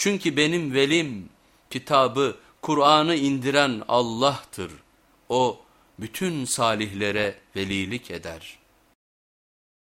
Çünkü benim velim, kitabı, Kur'an'ı indiren Allah'tır. O bütün salihlere velilik eder.''